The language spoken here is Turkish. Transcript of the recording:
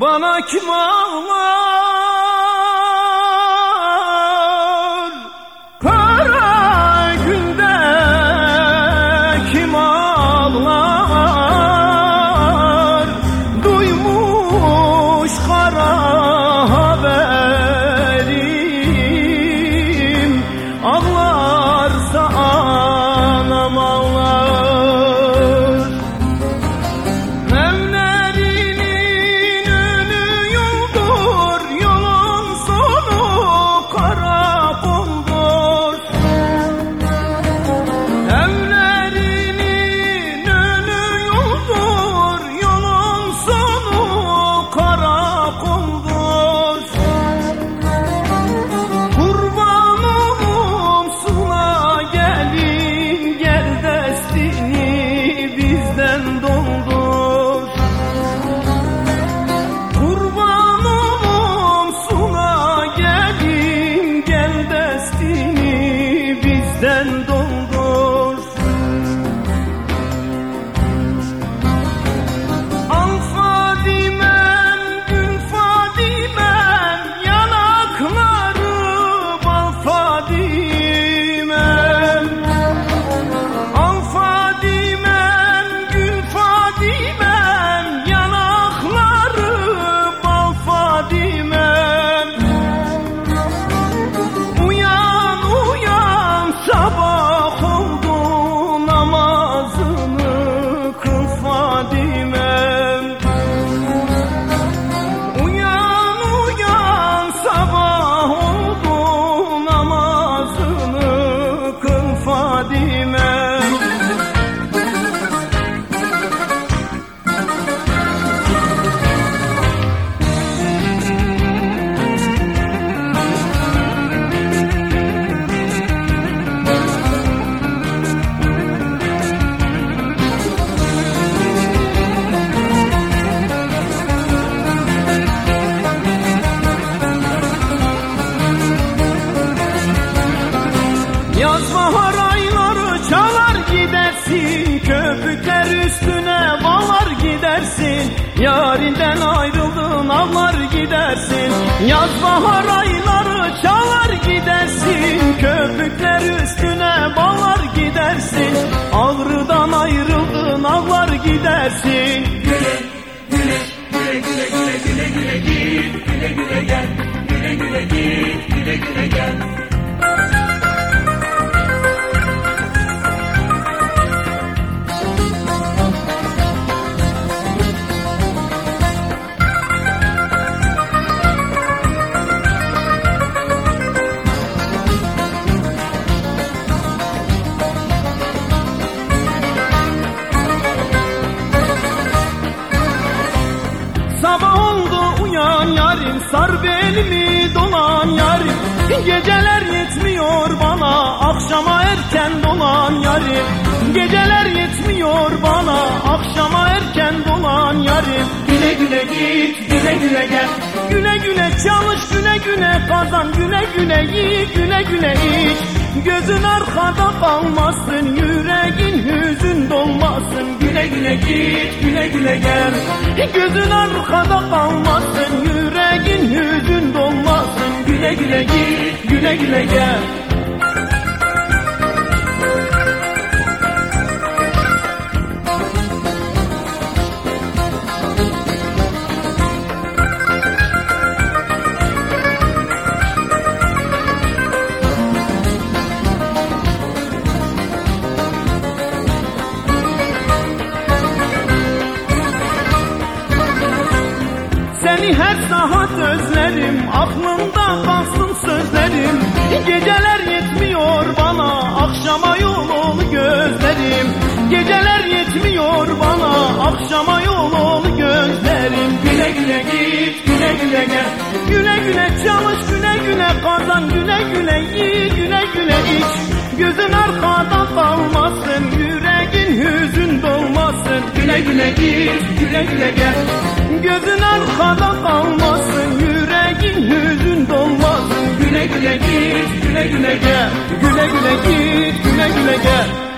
Bana kim ağlar Yarinden ayrıldın ağlar gidersin. Yaz bahar ayları çalar gidersin. Köpükler üstüne bağlar gidersin. Ağrıdan ayrıldın ağlar gidersin Sabah oldu uyan yarim Sar belimi dolan yarim Geceler yetmiyor bana Akşama erken dolan yarim Geceler yetmiyor bana Akşama erken dolan yarim Güle güle git güle güle gel. Güle güle çalış güle güle kazan. Güle güle yi güle güle iç. Gözün arkada kalmasın Yüreğin hüzün dolmasın Güle git güle güle gel. Gözün arkada kalmasın Yüreğin hüzün dolmasın Güle güle git güle güle gel Seni her saat özlerim. Aklımda kalsın sözlerim. Geceler yetmiyor bana. Akşama yolunu gözlerim. Geceler yetmiyor bana. Akşama yolunu gözlerim. Güle güle git güle güle gel. Güle güle çalış güle güle kazan. Güle güle yi güle güle iç. Gözün arkada kalmasın Yüreğin hüzün dolmasın. Güle güle git güle güle gel Gözün arkada kalmasın Yüreğin hüzün dolmasın Güle güle git güle güle gel. Güle güle git güle güle gel